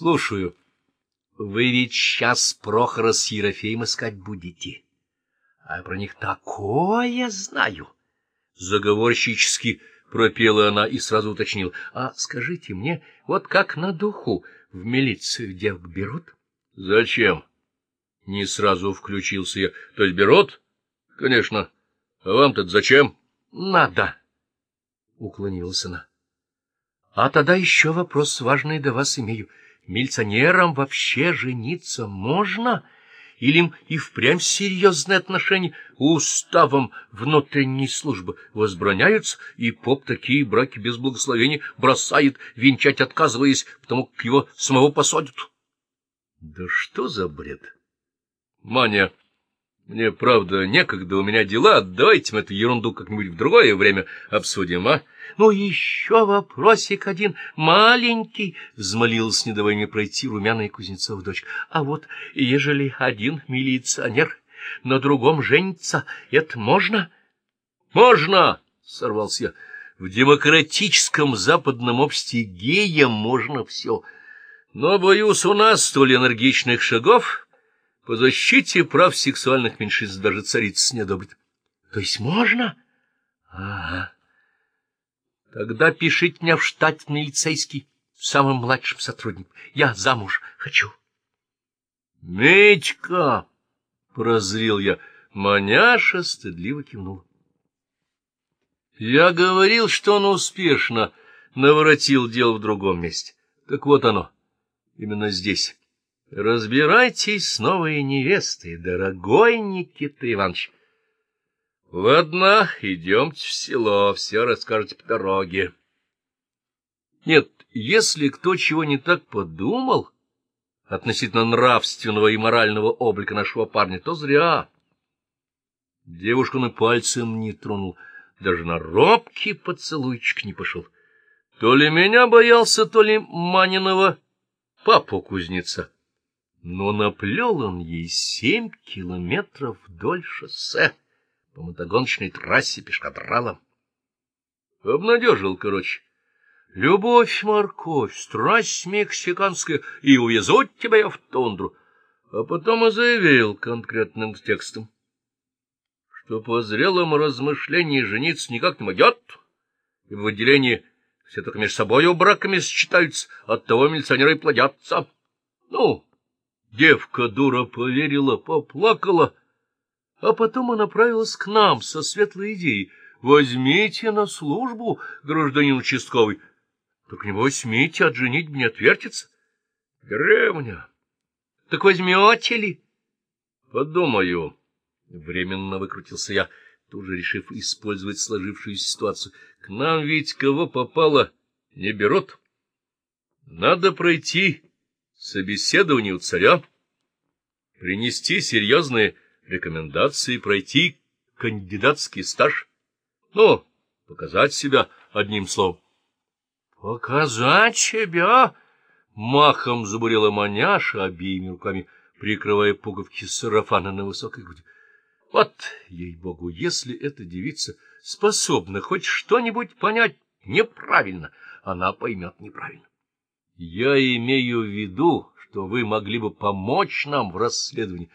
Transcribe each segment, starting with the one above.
Слушаю. Вы ведь сейчас Прохора с Ерофеем искать будете. А про них такое знаю. Заговорщически пропела она и сразу уточнила. А скажите мне, вот как на духу в милицию девок берут? Зачем? Не сразу включился я. То есть берут? Конечно. А вам-то зачем? Надо. Уклонилась она. А тогда еще вопрос важный до вас имею. Милиционерам вообще жениться можно? Или им и впрямь серьезные отношения уставом внутренней службы возбраняются, и поп такие браки без благословения бросает, венчать отказываясь, потому как его самого посадят? Да что за бред? Маня... Мне, правда, некогда, у меня дела. Давайте мы эту ерунду как-нибудь в другое время обсудим, а? Ну, еще вопросик один, маленький, — взмолилась, не давая мне пройти румяная Кузнецова дочь. А вот, ежели один милиционер на другом женится, это можно? Можно, — сорвался я. В демократическом западном обществе геям можно все. Но, боюсь, у нас столь энергичных шагов по защите прав сексуальных меньшинств даже царица не одобрит. То есть можно? Ага. Тогда пишите меня в штат милицейский, самым младшим сотрудником. Я замуж хочу. Медька! Прозрел я. Маняша стыдливо кивнула. Я говорил, что он успешно наворотил дело в другом месте. Так вот оно, именно здесь. Разбирайтесь с новой невестой, дорогой Никита Иванович. Ладно, идемте в село, все расскажете по дороге. Нет, если кто чего не так подумал относительно нравственного и морального облика нашего парня, то зря. Девушку на пальцем не тронул, даже на робкий поцелуйчик не пошел. То ли меня боялся, то ли Маниного папу кузнеца но наплел он ей семь километров вдоль шоссе по мотогоночной трассе пешкадралом. Обнадежил, короче. Любовь, морковь, страсть мексиканская, и увезут тебя я в тундру. А потом и заявил конкретным текстом, что по зрелому размышлению жениться никак не могет, и в отделении все только между собой браками сочетаются, оттого милиционеры и плодятся. Ну, Девка дура поверила, поплакала, а потом и направилась к нам со светлой идеей. Возьмите на службу, гражданин участковый. Так не возьмите, от женить не отвертится. Древня. Так возьмете ли? Подумаю. Временно выкрутился я, тоже решив использовать сложившуюся ситуацию. К нам ведь кого попало не берут. Надо пройти собеседование у царя, принести серьезные рекомендации, пройти кандидатский стаж, ну, показать себя одним словом. — Показать себя? — махом забурела маняша, обеими руками прикрывая пуговки сарафана на высокой груди. — Вот, ей-богу, если эта девица способна хоть что-нибудь понять неправильно, она поймет неправильно. Я имею в виду, что вы могли бы помочь нам в расследовании.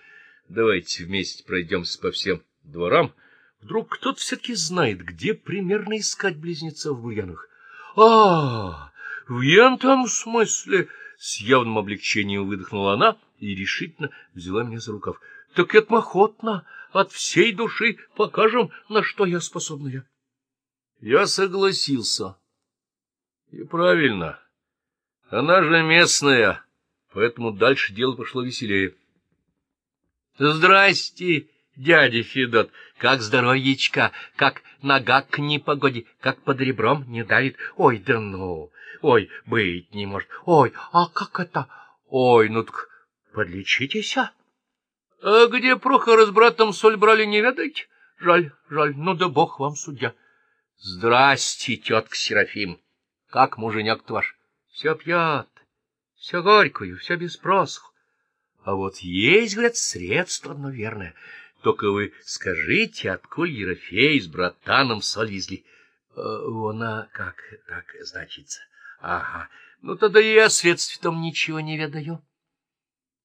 Давайте вместе пройдемся по всем дворам. Вдруг кто-то все-таки знает, где примерно искать близнецов в Ульяновых. — А, в ентом смысле! — с явным облегчением выдохнула она и решительно взяла меня за рукав. — Так это охотно, от всей души покажем, на что я способна. Я согласился. И правильно. Она же местная, поэтому дальше дело пошло веселее. — Здрасте, дядя Федот, как здоровьечка, как нога к непогоде, как под ребром не давит. Ой, да ну, ой, быть не может. Ой, а как это? Ой, ну так подлечитесь, а? А где Прохор с братом соль брали, не ведаете? Жаль, жаль, ну да бог вам судья. Здрасте, тетка Серафим, как муженек-то ваш? Все пьет, все горькую, все без просху. А вот есть, говорят, средство одно верное. Только вы скажите, откуль Ерофей с братаном соль везли? Э, она как так значится? Ага, Ну, тогда и о средстве том ничего не ведаю.